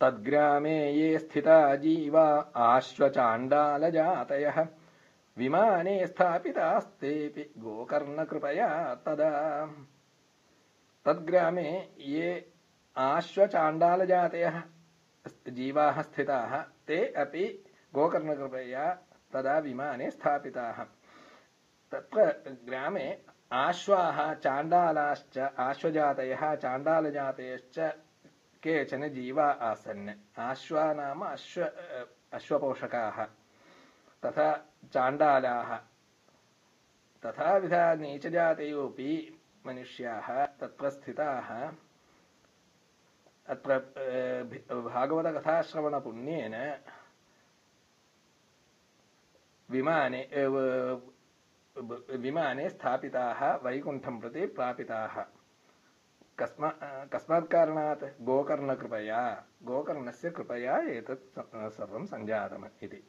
तद्ग्रामे ये स्थिता जीवा आश्वचाण्डालजातयः। विमाने स्थापितास्तेऽपि गोकर्णकृपया तदा। तद्ग्रामे ये आश्वचाण्डालजातयः जीवाः स्थिताः, ते अपि गोकर्णकृपया तदा विमाने स्थापिताः। तत्र ग्रामे आश्वाः, चाण्डालाश्च, आश्वजातयः, चाण्डालजातयश्च केचन जीवा आसन्। आश्वा नाम अश्व अश्वपोषकाः तथा चाण्डालाः तथाविधा नीचजातयोऽपि मनुष्याः तत्र स्थिताः स्थापिताः वैकुण्ठं प्रति प्रापिताः कस्मा कस्मात् कारणात् गोकर्णकृपया गोकर्णस्य कृपया एतत् सर्वं सञ्जातम् इति